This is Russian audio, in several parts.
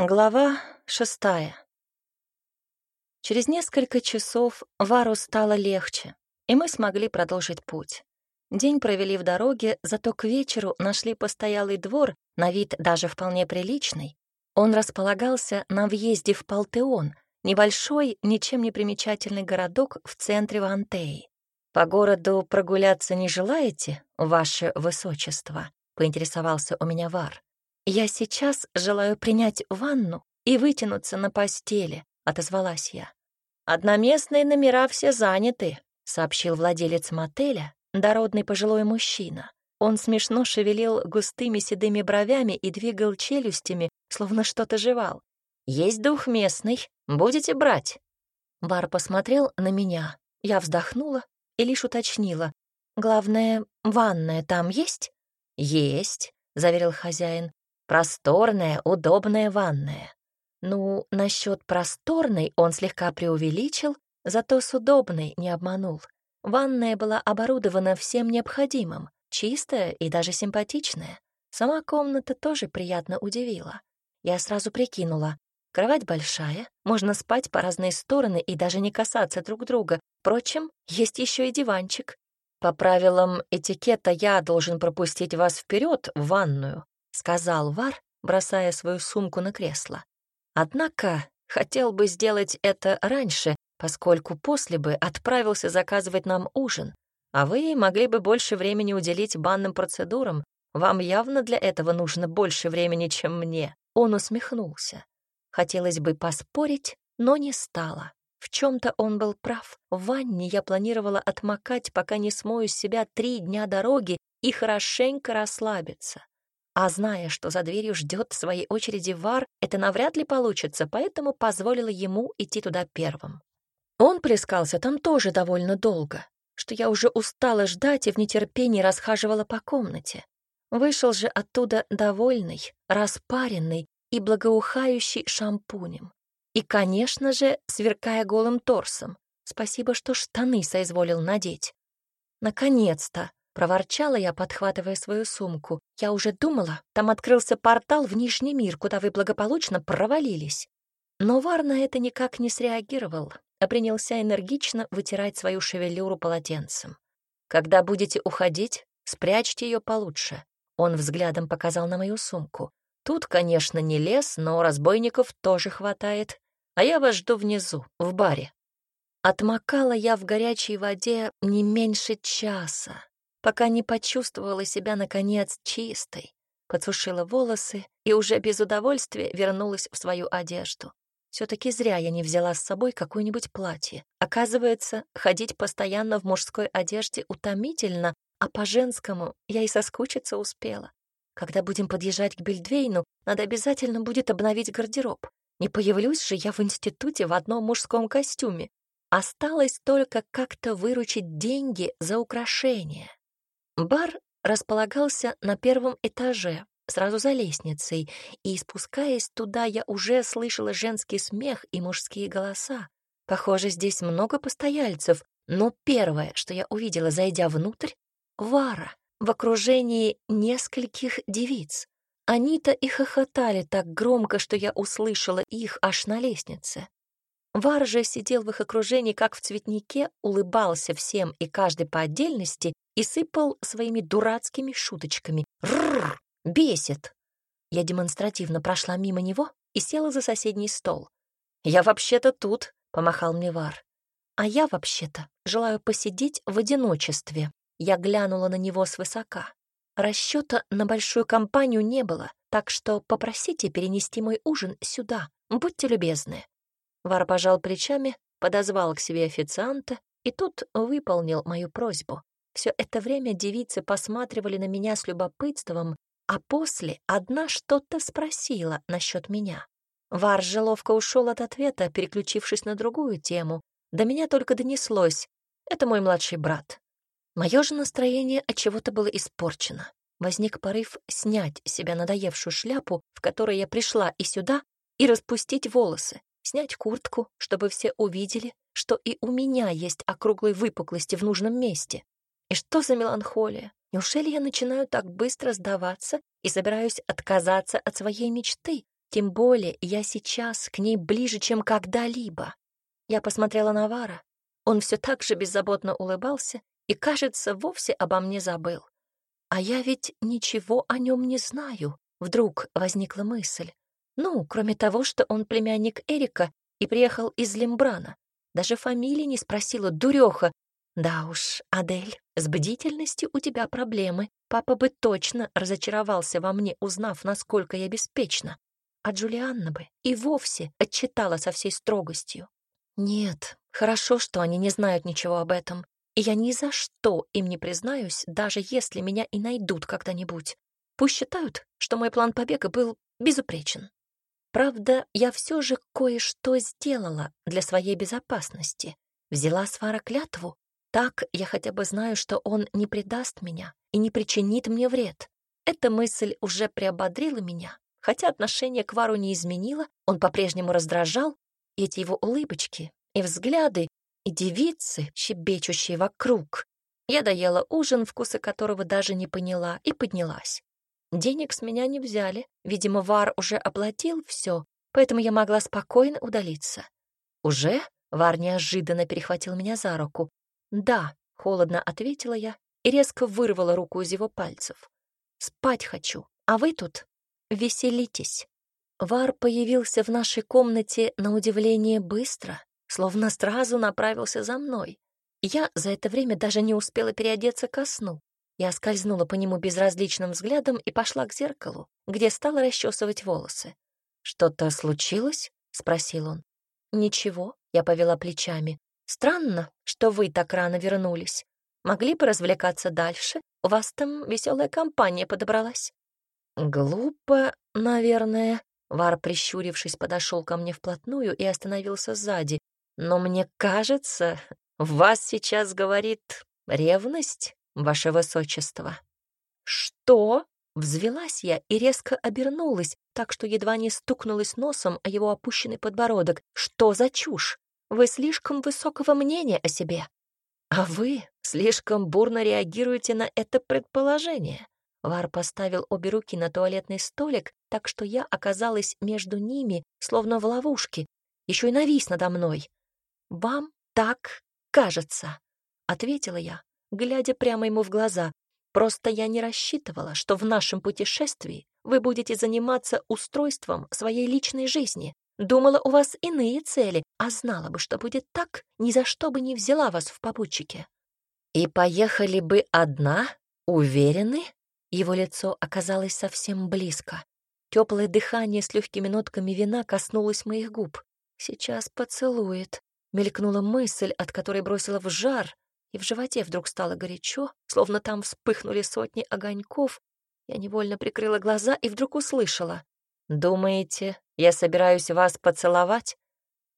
Глава шестая. Через несколько часов Вару стало легче, и мы смогли продолжить путь. День провели в дороге, зато к вечеру нашли постоялый двор, на вид даже вполне приличный. Он располагался на въезде в Палтеон, небольшой, ничем не примечательный городок в центре Вантеи. «По городу прогуляться не желаете, ваше высочество?» — поинтересовался у меня Вар. «Я сейчас желаю принять ванну и вытянуться на постели», — отозвалась я. «Одноместные номера все заняты», — сообщил владелец мотеля, дородный пожилой мужчина. Он смешно шевелил густыми седыми бровями и двигал челюстями, словно что-то жевал. «Есть двухместный. Будете брать?» Бар посмотрел на меня. Я вздохнула и лишь уточнила. «Главное, ванная там есть?» «Есть», — заверил хозяин. Просторная, удобная ванная. Ну, насчет просторной он слегка преувеличил, зато с удобной не обманул. Ванная была оборудована всем необходимым, чистая и даже симпатичная. Сама комната тоже приятно удивила. Я сразу прикинула. Кровать большая, можно спать по разные стороны и даже не касаться друг друга. Впрочем, есть еще и диванчик. По правилам этикета я должен пропустить вас вперед в ванную, сказал Вар, бросая свою сумку на кресло. Однако хотел бы сделать это раньше, поскольку после бы отправился заказывать нам ужин, а вы могли бы больше времени уделить банным процедурам. Вам явно для этого нужно больше времени, чем мне. Он усмехнулся. Хотелось бы поспорить, но не стало. В чем-то он был прав. В ванне я планировала отмокать, пока не смою с себя три дня дороги и хорошенько расслабиться. А зная, что за дверью ждет своей очереди Вар, это навряд ли получится, поэтому позволила ему идти туда первым. Он плескался там тоже довольно долго, что я уже устала ждать и в нетерпении расхаживала по комнате. Вышел же оттуда довольный, распаренный и благоухающий шампунем. И, конечно же, сверкая голым торсом. Спасибо, что штаны соизволил надеть. Наконец-то Проворчала я, подхватывая свою сумку. Я уже думала, там открылся портал в Нижний мир, куда вы благополучно провалились. Но Вар на это никак не среагировал, а принялся энергично вытирать свою шевелюру полотенцем. «Когда будете уходить, спрячьте ее получше». Он взглядом показал на мою сумку. «Тут, конечно, не лес, но разбойников тоже хватает, а я вас жду внизу, в баре». Отмокала я в горячей воде не меньше часа, пока не почувствовала себя, наконец, чистой, подсушила волосы и уже без удовольствия вернулась в свою одежду. все таки зря я не взяла с собой какое-нибудь платье. Оказывается, ходить постоянно в мужской одежде утомительно, а по-женскому я и соскучиться успела. Когда будем подъезжать к Бельдвейну, надо обязательно будет обновить гардероб. Не появлюсь же я в институте в одном мужском костюме. Осталось только как-то выручить деньги за украшения. Бар располагался на первом этаже, сразу за лестницей, и, спускаясь туда, я уже слышала женский смех и мужские голоса. Похоже, здесь много постояльцев, но первое, что я увидела, зайдя внутрь, — Вара в окружении нескольких девиц. Они-то и хохотали так громко, что я услышала их аж на лестнице. Вар же сидел в их окружении, как в цветнике, улыбался всем и каждый по отдельности и сыпал своими дурацкими шуточками. Рррр! Бесит! Я демонстративно прошла мимо него и села за соседний стол. «Я вообще-то тут», — помахал мне Вар. «А я вообще-то желаю посидеть в одиночестве». Я глянула на него свысока. Расчета на большую компанию не было, так что попросите перенести мой ужин сюда, будьте любезны. Вар пожал плечами, подозвал к себе официанта, и тут выполнил мою просьбу. Все это время девицы посматривали на меня с любопытством, а после одна что-то спросила насчет меня. Вар же ловко ушел от ответа, переключившись на другую тему. До меня только донеслось. Это мой младший брат. Мое же настроение от чего-то было испорчено. Возник порыв снять себя надоевшую шляпу, в которой я пришла и сюда, и распустить волосы, снять куртку, чтобы все увидели, что и у меня есть округлые выпуклости в нужном месте. И что за меланхолия? Неужели я начинаю так быстро сдаваться и собираюсь отказаться от своей мечты? Тем более я сейчас к ней ближе, чем когда-либо. Я посмотрела на Вара. Он все так же беззаботно улыбался и, кажется, вовсе обо мне забыл. А я ведь ничего о нем не знаю. Вдруг возникла мысль. Ну, кроме того, что он племянник Эрика и приехал из Лембрана. Даже фамилии не спросила, дуреха. Да уж, Адель, с бдительностью у тебя проблемы. Папа бы точно разочаровался во мне, узнав, насколько я беспечна. А Джулианна бы и вовсе отчитала со всей строгостью. Нет, хорошо, что они не знают ничего об этом. И я ни за что им не признаюсь, даже если меня и найдут когда-нибудь. Пусть считают, что мой план побега был безупречен. Правда, я все же кое-что сделала для своей безопасности. Взяла с клятву. Так я хотя бы знаю, что он не предаст меня и не причинит мне вред. Эта мысль уже приободрила меня, хотя отношение к Вару не изменило, он по-прежнему раздражал, эти его улыбочки и взгляды, и девицы, щебечущие вокруг. Я доела ужин, вкуса которого даже не поняла, и поднялась. Денег с меня не взяли. Видимо, Вар уже оплатил все, поэтому я могла спокойно удалиться. «Уже?» — Вар неожиданно перехватил меня за руку. «Да», — холодно ответила я и резко вырвала руку из его пальцев. «Спать хочу, а вы тут веселитесь». Вар появился в нашей комнате на удивление быстро, словно сразу направился за мной. Я за это время даже не успела переодеться ко сну. Я скользнула по нему безразличным взглядом и пошла к зеркалу, где стала расчесывать волосы. «Что-то случилось?» — спросил он. «Ничего», — я повела плечами. «Странно, что вы так рано вернулись. Могли бы развлекаться дальше. У вас там веселая компания подобралась». «Глупо, наверное». Вар, прищурившись, подошел ко мне вплотную и остановился сзади. «Но мне кажется, в вас сейчас говорит ревность» ваше высочество». «Что?» — взвелась я и резко обернулась, так что едва не стукнулась носом о его опущенный подбородок. «Что за чушь? Вы слишком высокого мнения о себе. А вы слишком бурно реагируете на это предположение». Вар поставил обе руки на туалетный столик, так что я оказалась между ними, словно в ловушке, еще и навис надо мной. «Вам так кажется», — ответила я, глядя прямо ему в глаза. «Просто я не рассчитывала, что в нашем путешествии вы будете заниматься устройством своей личной жизни. Думала, у вас иные цели, а знала бы, что будет так, ни за что бы не взяла вас в попутчике». «И поехали бы одна? Уверены?» Его лицо оказалось совсем близко. Теплое дыхание с легкими нотками вина коснулось моих губ. «Сейчас поцелует», — мелькнула мысль, от которой бросила в жар, и в животе вдруг стало горячо, словно там вспыхнули сотни огоньков. Я невольно прикрыла глаза и вдруг услышала. «Думаете, я собираюсь вас поцеловать?»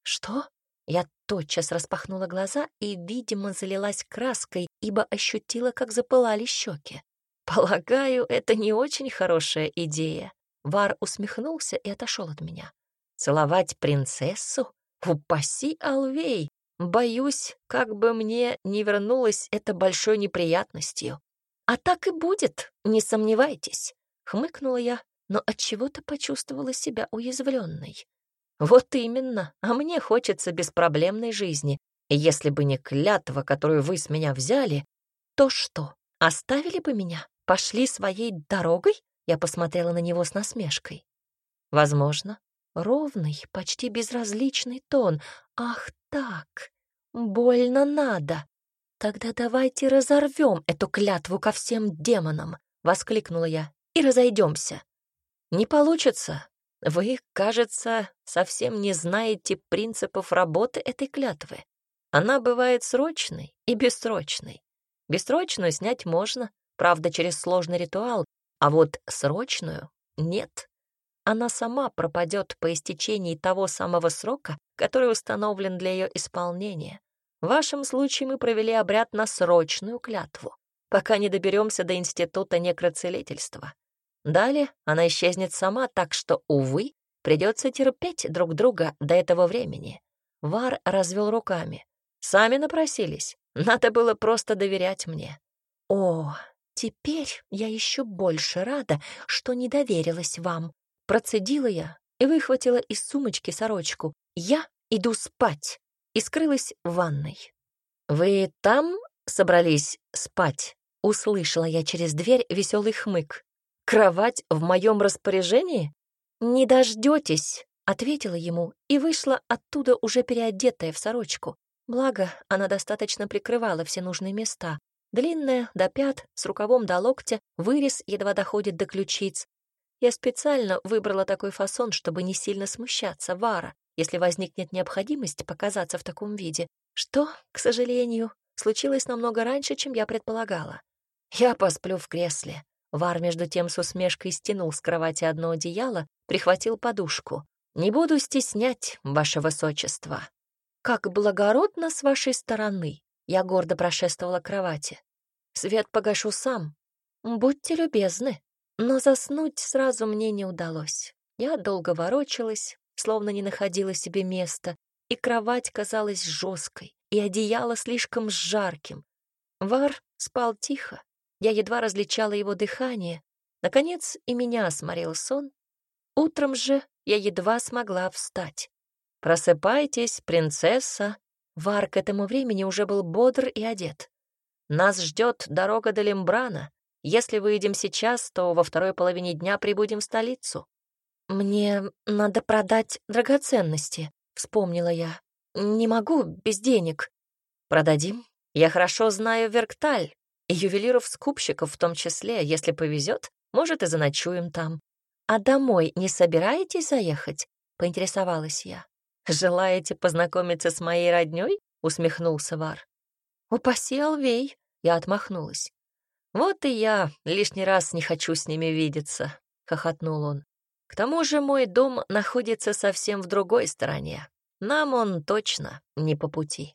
«Что?» Я тотчас распахнула глаза и, видимо, залилась краской, ибо ощутила, как запылали щеки. «Полагаю, это не очень хорошая идея». Вар усмехнулся и отошел от меня. «Целовать принцессу? Упаси Алвей! Боюсь, как бы мне не вернулось это большой неприятностью. А так и будет, не сомневайтесь, хмыкнула я, но от чего-то почувствовала себя уязвленной. Вот именно, а мне хочется беспроблемной жизни. Если бы не клятва, которую вы с меня взяли, то что, оставили бы меня? Пошли своей дорогой? Я посмотрела на него с насмешкой. Возможно, Ровный, почти безразличный тон. Ах так, больно надо. Тогда давайте разорвем эту клятву ко всем демонам, воскликнула я, и разойдемся. Не получится. Вы, кажется, совсем не знаете принципов работы этой клятвы. Она бывает срочной и бессрочной. Бессрочную снять можно, правда, через сложный ритуал, а вот срочную — нет она сама пропадет по истечении того самого срока, который установлен для ее исполнения. В вашем случае мы провели обряд на срочную клятву, пока не доберемся до института некроцелительства. Далее она исчезнет сама, так что, увы, придется терпеть друг друга до этого времени. Вар развел руками. Сами напросились. Надо было просто доверять мне. О, теперь я еще больше рада, что не доверилась вам, Процедила я, и выхватила из сумочки сорочку. «Я иду спать!» и скрылась в ванной. «Вы там собрались спать?» — услышала я через дверь веселый хмык. «Кровать в моем распоряжении?» «Не дождетесь», — ответила ему и вышла оттуда уже переодетая в сорочку. Благо, она достаточно прикрывала все нужные места. Длинная, до пят, с рукавом до локтя, вырез едва доходит до ключиц. Я специально выбрала такой фасон, чтобы не сильно смущаться Вара, если возникнет необходимость показаться в таком виде, что, к сожалению, случилось намного раньше, чем я предполагала. Я посплю в кресле. Вар между тем с усмешкой стянул с кровати одно одеяло, прихватил подушку. «Не буду стеснять, ваше высочество». «Как благородно с вашей стороны!» Я гордо прошествовала к кровати. «Свет погашу сам. Будьте любезны». Но заснуть сразу мне не удалось. Я долго ворочалась, словно не находила себе места, и кровать казалась жесткой, и одеяло слишком жарким. Вар спал тихо, я едва различала его дыхание. Наконец и меня сморил сон. Утром же я едва смогла встать. «Просыпайтесь, принцесса!» Вар к этому времени уже был бодр и одет. «Нас ждет дорога до Лембрана. Если выйдем сейчас, то во второй половине дня прибудем в столицу». «Мне надо продать драгоценности», — вспомнила я. «Не могу без денег». «Продадим. Я хорошо знаю Веркталь, и ювелиров-скупщиков в том числе. Если повезет, может, и заночуем там. А домой не собираетесь заехать?» — поинтересовалась я. «Желаете познакомиться с моей роднёй?» — усмехнулся Вар. «Упаси Алвей!» — я отмахнулась. «Вот и я лишний раз не хочу с ними видеться», — хохотнул он. «К тому же мой дом находится совсем в другой стороне. Нам он точно не по пути».